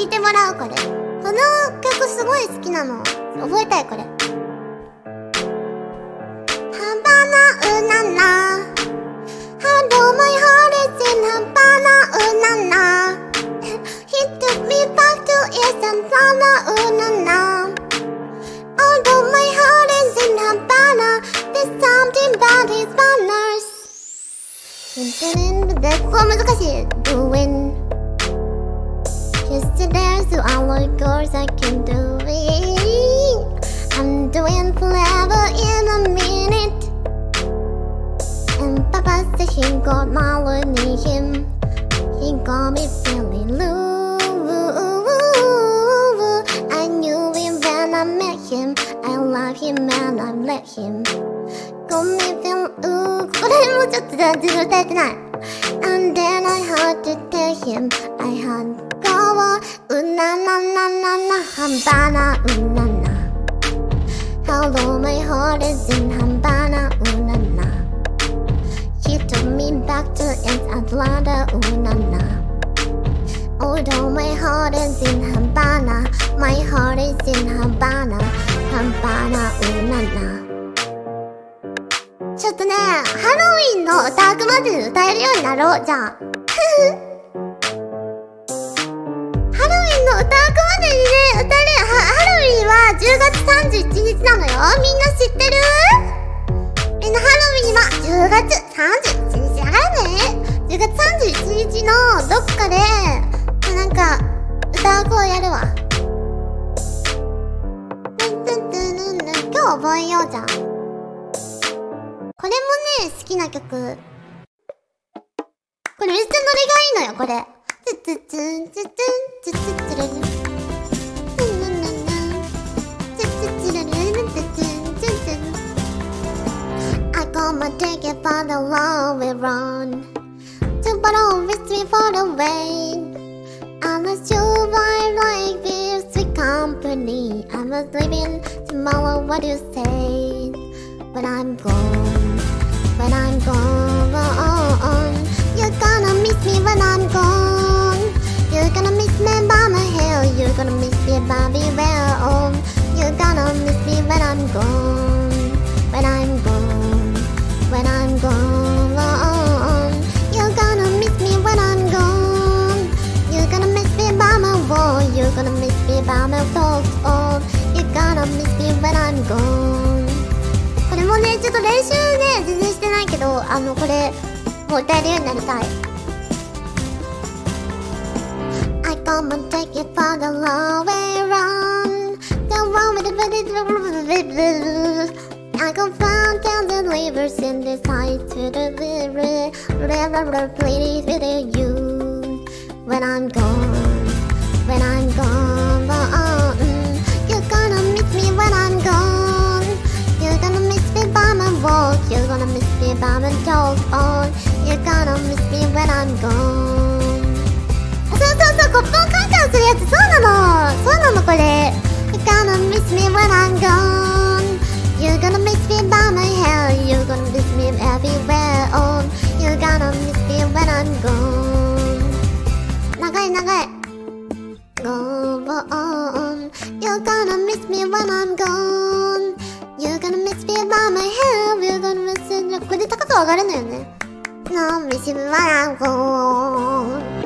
これ。この曲すごい好きなの。覚えたいこれ「ハンバナウナナ」「ハロマイハリジンハバナウナナ」「ヒットミーパクトイスハバナウナナ」「アロマイハリジンハバナ」「ディスサムティンバディスバナス」「ンテレンブでここは難しい」like girls I can do it I'm doing forever in a minute And Papa said he got my learning him He got me feeling low I knew him when I met him I love him and I let him Got me feel ooh これもうちょっと全然歌えてない And then I had to tell him I had go うなななな なハンバナうなな Hello my heart is in Havana, ooh na na He took me back to East Atlanta, ooh na na Although my heart is in Havana My heart is in Havana Havana, ooh na na ちょっとね、ハロウィンのダークマジで歌えるようになろう、じゃあ。10月31日なのよ。みんな知ってる？みんなハロウィンは10月31日やからね。10月31日のどっかで、なんか、歌う子をやるわ。今日覚えようじゃん。これもね、好きな曲。これめっちゃノリがいいのよ、これ。ツツツンツツンツツツルル Mama, take it for the long way run. Two bottle whiskey for the way. Unless you vibe like beer, sweet company. I'm was leaving tomorrow, what you say? When I'm gone, when I'm gone. gonna miss me by my talk oh You're gonna miss me when I'm gone これもね、ちょっと練習ね、全然してないけど、あの、これ、もう歌えるようになりたい。I come and take it for the long way round. The one with the I go found down the rivers in the side to the river. River, please with you. When I'm gone, Walk. You're gonna miss me by my talk. Oh, you're gonna miss me when I'm gone. そうそうそう、コップをカンカンするやつ、そうなの。そうなの、これ。You're gonna miss me when I'm gone. You're gonna miss me by my hair. You're gonna miss me everywhere. Oh, you're gonna miss me when I'm gone. 長い長い。Go on. You're gonna miss me when I'm gone. You're gonna miss me by my hair. You're gonna miss me. これで高く上がるのよね。No, miss me when I'm gone.